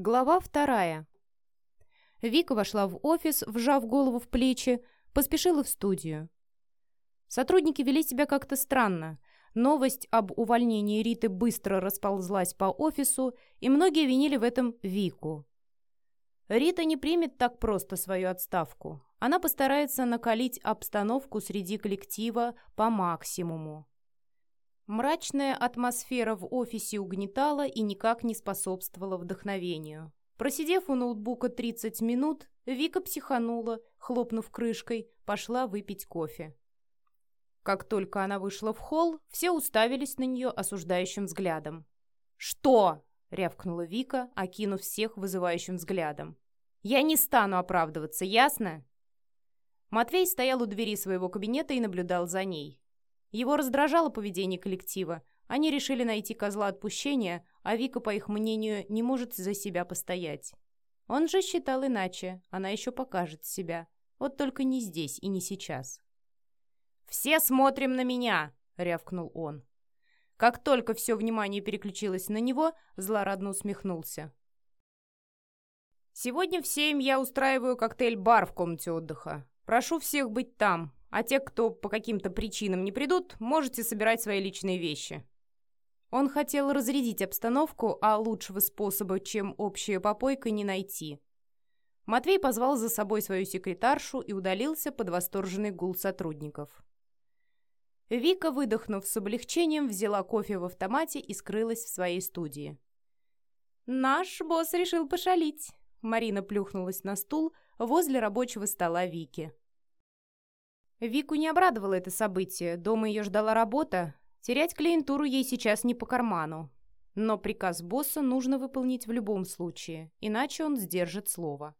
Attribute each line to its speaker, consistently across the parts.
Speaker 1: Глава вторая. Вика вошла в офис, вжав голову в плечи, поспешила в студию. Сотрудники вели себя как-то странно. Новость об увольнении Риты быстро расползлась по офису, и многие винили в этом Вику. Рита не примет так просто свою отставку. Она постарается накалить обстановку среди коллектива по максимуму. Мрачная атмосфера в офисе угнетала и никак не способствовала вдохновению. Просидев у ноутбука 30 минут, Вика психанула, хлопнув крышкой, пошла выпить кофе. Как только она вышла в холл, все уставились на нее осуждающим взглядом. «Что?» — рявкнула Вика, окинув всех вызывающим взглядом. «Я не стану оправдываться, ясно?» Матвей стоял у двери своего кабинета и наблюдал за ней. Его раздражало поведение коллектива. Они решили найти козла отпущения, а Вика, по их мнению, не может за себя постоять. Он же считал иначе, она еще покажет себя. Вот только не здесь и не сейчас. «Все смотрим на меня!» — рявкнул он. Как только все внимание переключилось на него, злорадно усмехнулся. «Сегодня в семь я устраиваю коктейль-бар в комнате отдыха. Прошу всех быть там, а те, кто по каким-то причинам не придут, можете собирать свои личные вещи». Он хотел разрядить обстановку, а лучшего способа, чем общая попойка, не найти. Матвей позвал за собой свою секретаршу и удалился под восторженный гул сотрудников. Вика, выдохнув с облегчением, взяла кофе в автомате и скрылась в своей студии. «Наш босс решил пошалить», — Марина плюхнулась на стул возле рабочего стола Вики. Вику не обрадовало это событие, дома ее ждала работа, терять клиентуру ей сейчас не по карману. Но приказ босса нужно выполнить в любом случае, иначе он сдержит слово.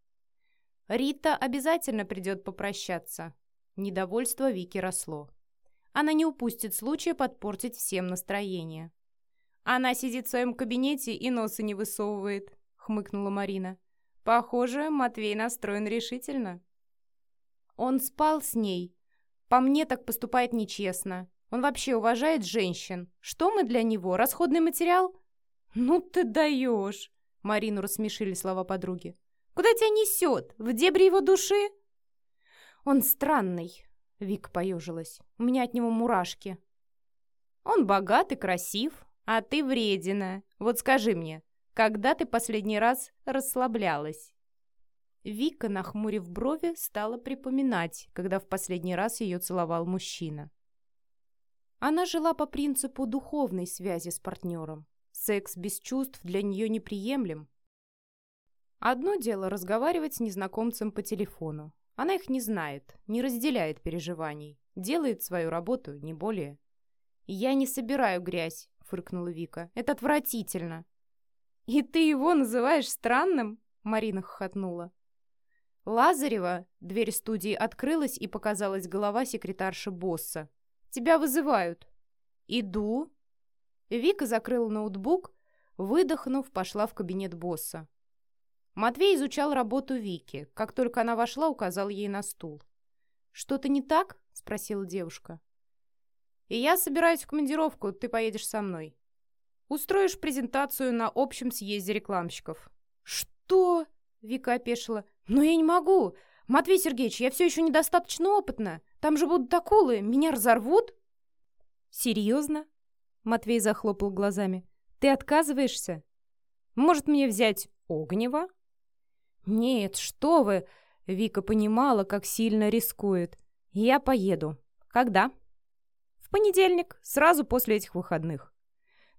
Speaker 1: Рита обязательно придет попрощаться. Недовольство Вики росло. Она не упустит случая подпортить всем настроение. «Она сидит в своем кабинете и носа не высовывает», — хмыкнула Марина. «Похоже, Матвей настроен решительно». Он спал с ней, по мне так поступает нечестно. Он вообще уважает женщин. Что мы для него? Расходный материал? Ну ты даешь. Марину рассмешили слова подруги. Куда тебя несет? В дебри его души? Он странный. Вик поежилась. У меня от него мурашки. Он богат и красив, а ты вредина. Вот скажи мне, когда ты последний раз расслаблялась? Вика, нахмурив брови, стала припоминать, когда в последний раз ее целовал мужчина. Она жила по принципу духовной связи с партнером. Секс без чувств для нее неприемлем. Одно дело разговаривать с незнакомцем по телефону. Она их не знает, не разделяет переживаний, делает свою работу, не более. «Я не собираю грязь», — фыркнула Вика. «Это отвратительно». «И ты его называешь странным?» — Марина хохотнула. «Лазарева!» Дверь студии открылась, и показалась голова секретарши босса. «Тебя вызывают». «Иду». Вика закрыла ноутбук, выдохнув, пошла в кабинет босса. Матвей изучал работу Вики. Как только она вошла, указал ей на стул. «Что-то не так?» — спросила девушка. «И я собираюсь в командировку, ты поедешь со мной. Устроишь презентацию на общем съезде рекламщиков». «Что?» — Вика опешила. «Но я не могу! Матвей Сергеевич, я все еще недостаточно опытна. Там же будут акулы, меня разорвут!» «Серьезно?» Матвей захлопал глазами. «Ты отказываешься? Может, мне взять Огнева?» «Нет, что вы!» Вика понимала, как сильно рискует. «Я поеду. Когда?» «В понедельник, сразу после этих выходных».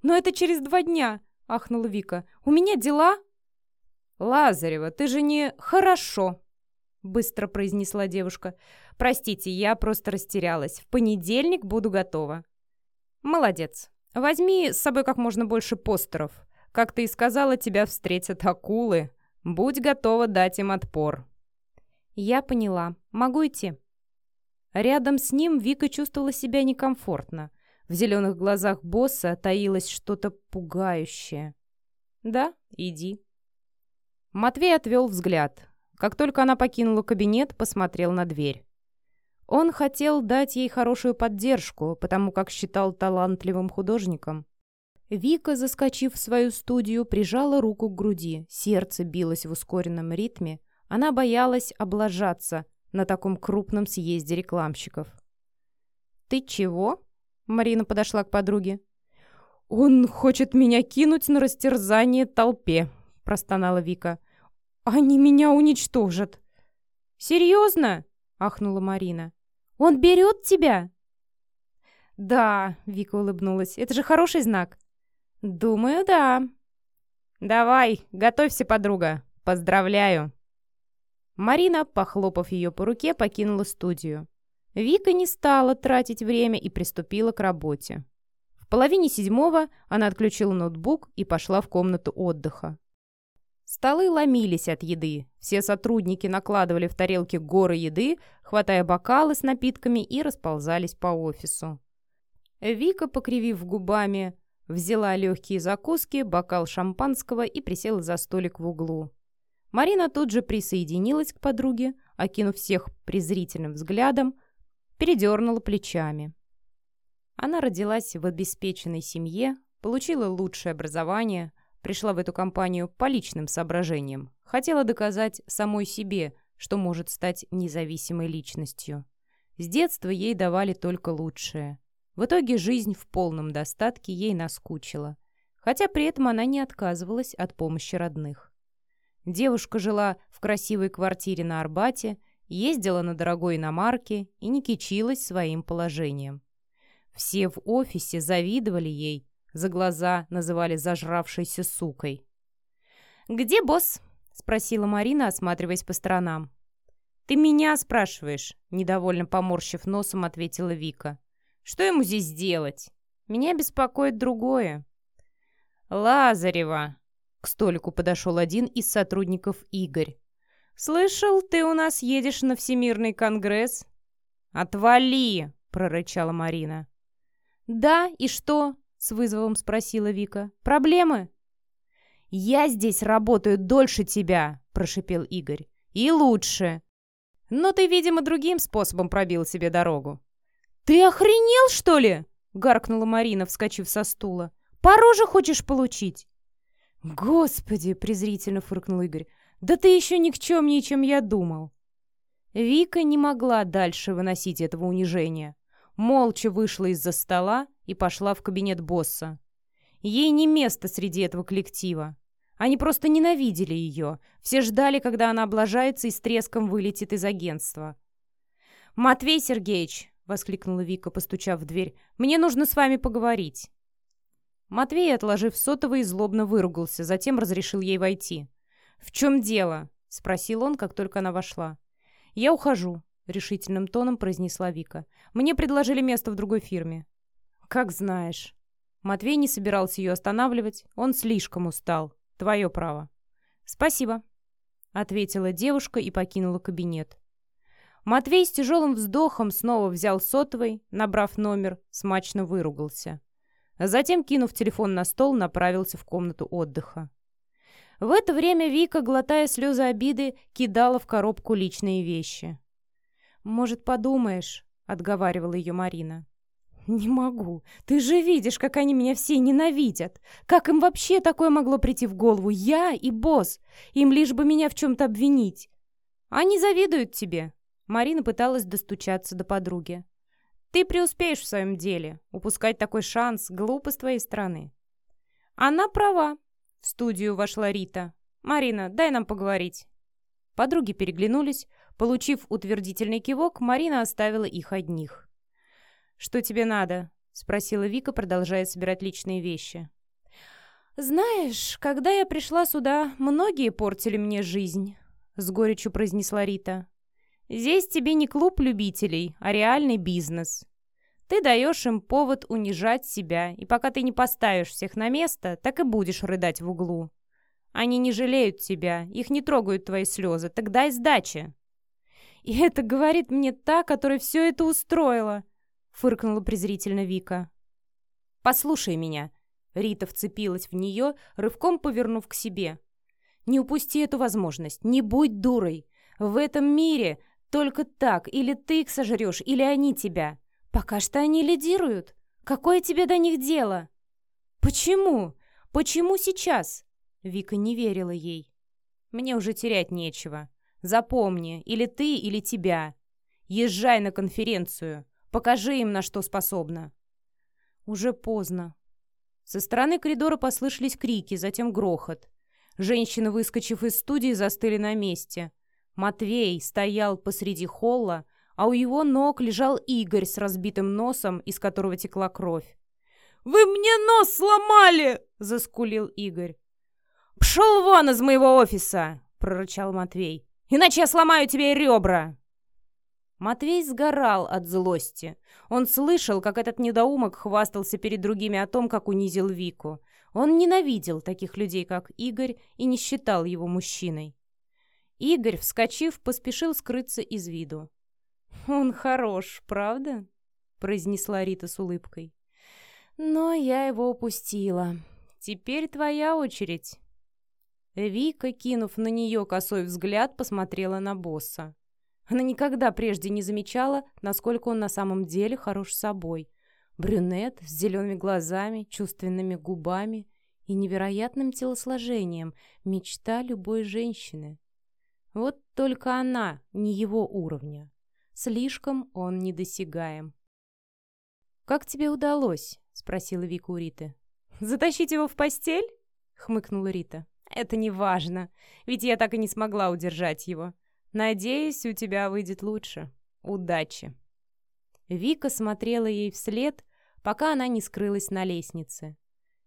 Speaker 1: «Но это через два дня!» — ахнула Вика. «У меня дела!» «Лазарева, ты же не... Хорошо!» Быстро произнесла девушка. «Простите, я просто растерялась. В понедельник буду готова». «Молодец. Возьми с собой как можно больше постеров. Как ты и сказала, тебя встретят акулы. Будь готова дать им отпор». «Я поняла. Могу идти?» Рядом с ним Вика чувствовала себя некомфортно. В зеленых глазах босса таилось что-то пугающее. «Да, иди». Матвей отвел взгляд. Как только она покинула кабинет, посмотрел на дверь. Он хотел дать ей хорошую поддержку, потому как считал талантливым художником. Вика, заскочив в свою студию, прижала руку к груди. Сердце билось в ускоренном ритме. Она боялась облажаться на таком крупном съезде рекламщиков. «Ты чего?» — Марина подошла к подруге. «Он хочет меня кинуть на растерзание толпе», — простонала Вика. «Они меня уничтожат». «Серьезно?» — ахнула Марина. «Он берет тебя?» «Да», — Вика улыбнулась, — «это же хороший знак». «Думаю, да». «Давай, готовься, подруга. Поздравляю». Марина, похлопав ее по руке, покинула студию. Вика не стала тратить время и приступила к работе. В половине седьмого она отключила ноутбук и пошла в комнату отдыха. Столы ломились от еды. Все сотрудники накладывали в тарелки горы еды, хватая бокалы с напитками и расползались по офису. Вика, покривив губами, взяла легкие закуски, бокал шампанского и присела за столик в углу. Марина тут же присоединилась к подруге, окинув всех презрительным взглядом, передернула плечами. Она родилась в обеспеченной семье, получила лучшее образование, пришла в эту компанию по личным соображениям, хотела доказать самой себе, что может стать независимой личностью. С детства ей давали только лучшее. В итоге жизнь в полном достатке ей наскучила, хотя при этом она не отказывалась от помощи родных. Девушка жила в красивой квартире на Арбате, ездила на дорогой иномарке и не кичилась своим положением. Все в офисе завидовали ей, за глаза называли зажравшейся сукой. «Где босс?» — спросила Марина, осматриваясь по сторонам. «Ты меня спрашиваешь?» — недовольно поморщив носом, ответила Вика. Что ему здесь делать? Меня беспокоит другое. Лазарева. К столику подошел один из сотрудников Игорь. «Слышал, ты у нас едешь на Всемирный конгресс?» «Отвали!» — прорычала Марина. «Да, и что?» — с вызовом спросила Вика. «Проблемы?» «Я здесь работаю дольше тебя!» — прошипел Игорь. «И лучше!» «Но ты, видимо, другим способом пробил себе дорогу. «Ты охренел, что ли?» — гаркнула Марина, вскочив со стула. «По роже хочешь получить?» «Господи!» — презрительно фыркнул Игорь. «Да ты еще никчемнее, чем я думал!» Вика не могла дальше выносить этого унижения. Молча вышла из-за стола и пошла в кабинет босса. Ей не место среди этого коллектива. Они просто ненавидели ее. Все ждали, когда она облажается и с треском вылетит из агентства. «Матвей Сергеевич, воскликнула Вика, постучав в дверь. «Мне нужно с вами поговорить». Матвей, отложив сотовый, злобно выругался, затем разрешил ей войти. «В чем дело?» — спросил он, как только она вошла. «Я ухожу», — решительным тоном произнесла Вика. «Мне предложили место в другой фирме». «Как знаешь». Матвей не собирался ее останавливать, он слишком устал. Твое право. «Спасибо», — ответила девушка и покинула кабинет. Матвей с тяжелым вздохом снова взял сотовый, набрав номер, смачно выругался. Затем, кинув телефон на стол, направился в комнату отдыха. В это время Вика, глотая слезы обиды, кидала в коробку личные вещи. «Может, подумаешь?» — отговаривала ее Марина. «Не могу. Ты же видишь, как они меня все ненавидят. Как им вообще такое могло прийти в голову? Я и босс. Им лишь бы меня в чем-то обвинить. Они завидуют тебе. Марина пыталась достучаться до подруги. «Ты преуспеешь в своем деле. Упускать такой шанс — глупо с твоей стороны». «Она права», — в студию вошла Рита. «Марина, дай нам поговорить». Подруги переглянулись. Получив утвердительный кивок, Марина оставила их одних. «Что тебе надо?» — спросила Вика, продолжая собирать личные вещи. «Знаешь, когда я пришла сюда, многие портили мне жизнь», — с горечью произнесла Рита. Здесь тебе не клуб любителей, а реальный бизнес. Ты даешь им повод унижать себя, и пока ты не поставишь всех на место, так и будешь рыдать в углу. Они не жалеют тебя, их не трогают твои слезы, так дай сдачи. И это говорит мне та, которая все это устроила, фыркнула презрительно Вика. Послушай меня. Рита вцепилась в нее, рывком повернув к себе. Не упусти эту возможность, не будь дурой. В этом мире только так, или ты их сожрешь, или они тебя. Пока что они лидируют. Какое тебе до них дело?» «Почему? Почему сейчас?» Вика не верила ей. «Мне уже терять нечего. Запомни, или ты, или тебя. Езжай на конференцию. Покажи им, на что способна». Уже поздно. Со стороны коридора послышались крики, затем грохот. Женщины, выскочив из студии, застыли на месте. Матвей стоял посреди холла, а у его ног лежал Игорь с разбитым носом, из которого текла кровь. «Вы мне нос сломали!» — заскулил Игорь. «Пшел вон из моего офиса!» — прорычал Матвей. «Иначе я сломаю тебе ребра!» Матвей сгорал от злости. Он слышал, как этот недоумок хвастался перед другими о том, как унизил Вику. Он ненавидел таких людей, как Игорь, и не считал его мужчиной. Игорь, вскочив, поспешил скрыться из виду. «Он хорош, правда?» — произнесла Рита с улыбкой. «Но я его упустила. Теперь твоя очередь». Вика, кинув на нее косой взгляд, посмотрела на босса. Она никогда прежде не замечала, насколько он на самом деле хорош собой. Брюнет с зелеными глазами, чувственными губами и невероятным телосложением. Мечта любой женщины. Вот только она не его уровня. Слишком он недосягаем. «Как тебе удалось?» — спросила Вика у Риты. «Затащить его в постель?» — хмыкнула Рита. «Это не важно, ведь я так и не смогла удержать его. Надеюсь, у тебя выйдет лучше. Удачи!» Вика смотрела ей вслед, пока она не скрылась на лестнице.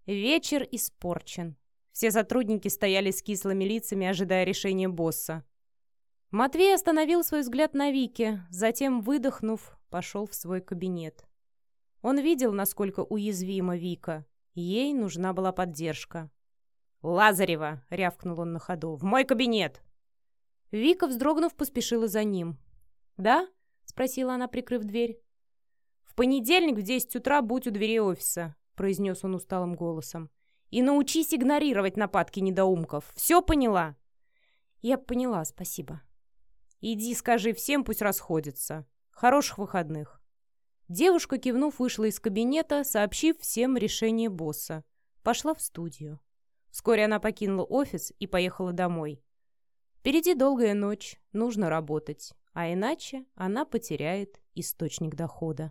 Speaker 1: Вечер испорчен. Все сотрудники стояли с кислыми лицами, ожидая решения босса. Матвей остановил свой взгляд на Вике, затем, выдохнув, пошел в свой кабинет. Он видел, насколько уязвима Вика. Ей нужна была поддержка. «Лазарева!» — рявкнул он на ходу. «В мой кабинет!» Вика, вздрогнув, поспешила за ним. «Да?» — спросила она, прикрыв дверь. «В понедельник в десять утра будь у двери офиса», — произнес он усталым голосом. «И научись игнорировать нападки недоумков. Все поняла?» «Я поняла, спасибо». «Иди скажи всем, пусть расходятся. Хороших выходных». Девушка, кивнув, вышла из кабинета, сообщив всем решение босса. Пошла в студию. Вскоре она покинула офис и поехала домой. Впереди долгая ночь, нужно работать, а иначе она потеряет источник дохода.